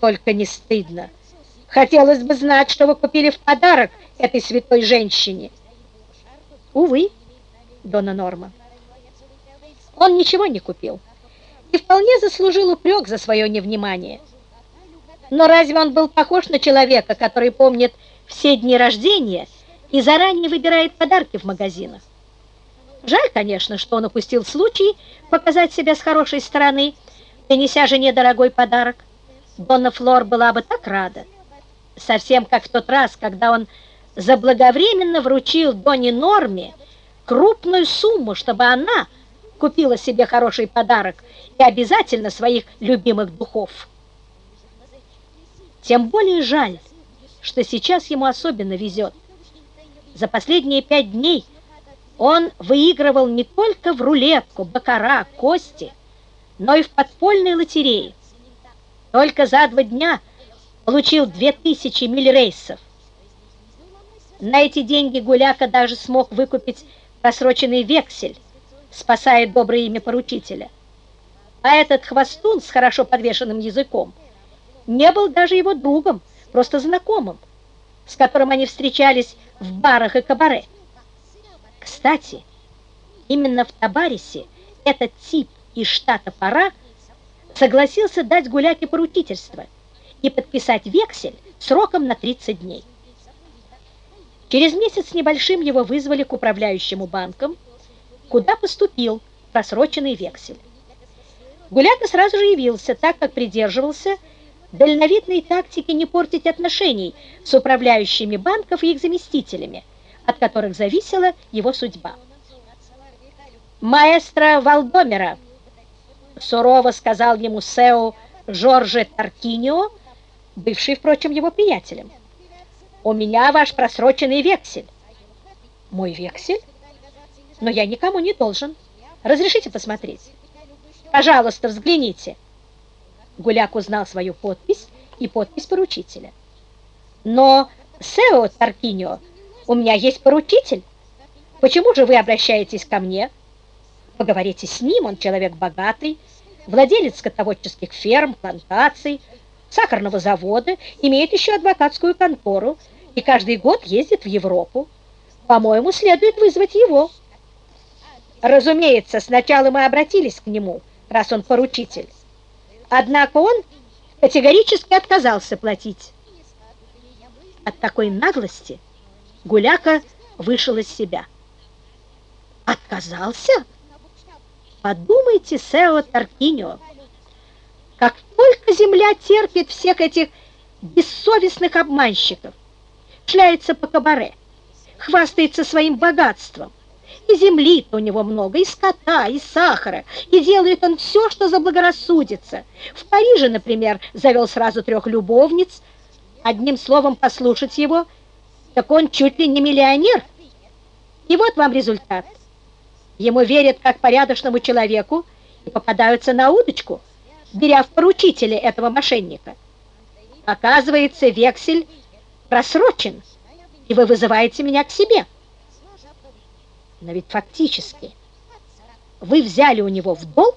только не стыдно. Хотелось бы знать, что вы купили в подарок этой святой женщине. Увы, Дона Норма. Он ничего не купил и вполне заслужил упрек за свое невнимание. Но разве он был похож на человека, который помнит все дни рождения и заранее выбирает подарки в магазинах? Жаль, конечно, что он упустил случай показать себя с хорошей стороны, принеся жене дорогой подарок. Донна Флор была бы так рада. Совсем как в тот раз, когда он заблаговременно вручил Донне Норме крупную сумму, чтобы она купила себе хороший подарок и обязательно своих любимых духов. Тем более жаль, что сейчас ему особенно везет. За последние пять дней он выигрывал не только в рулетку, бакара, кости, но и в подпольной лотерее. Только за два дня получил две тысячи мильрейсов. На эти деньги Гуляка даже смог выкупить просроченный вексель, спасая доброе имя поручителя. А этот хвостун с хорошо подвешенным языком не был даже его другом, просто знакомым, с которым они встречались в барах и кабаре. Кстати, именно в Табарисе этот тип из штата Пара согласился дать гуляке поручительство и подписать вексель сроком на 30 дней. Через месяц небольшим его вызвали к управляющему банком, куда поступил просроченный вексель. Гуляка сразу же явился, так как придерживался дальновидной тактики не портить отношений с управляющими банков и их заместителями, от которых зависела его судьба. «Маэстро Валдомера», — сурово сказал ему Сео Жорже Таркинио, бывший, впрочем, его приятелем, «у меня ваш просроченный вексель». «Мой вексель? Но я никому не должен. Разрешите посмотреть?» «Пожалуйста, взгляните». Гуляк узнал свою подпись и подпись поручителя. «Но, Сео Таркинио, у меня есть поручитель. Почему же вы обращаетесь ко мне? Поговорите с ним, он человек богатый, владелец скотоводческих ферм, плантаций, сахарного завода, имеет еще адвокатскую контору и каждый год ездит в Европу. По-моему, следует вызвать его. Разумеется, сначала мы обратились к нему, раз он поручитель. Однако он категорически отказался платить. От такой наглости Гуляка вышел из себя. Отказался? Подумайте, Сео Таркиньо, как только земля терпит всех этих бессовестных обманщиков, шляется по кабаре, хвастается своим богатством, и земли-то у него много, и скота, и сахара, и делает он все, что заблагорассудится. В Париже, например, завел сразу трех любовниц. Одним словом, послушать его – так он чуть ли не миллионер. И вот вам результат. Ему верят как порядочному человеку и попадаются на удочку, беря в поручители этого мошенника. Оказывается, вексель просрочен, и вы вызываете меня к себе. Но ведь фактически вы взяли у него в долг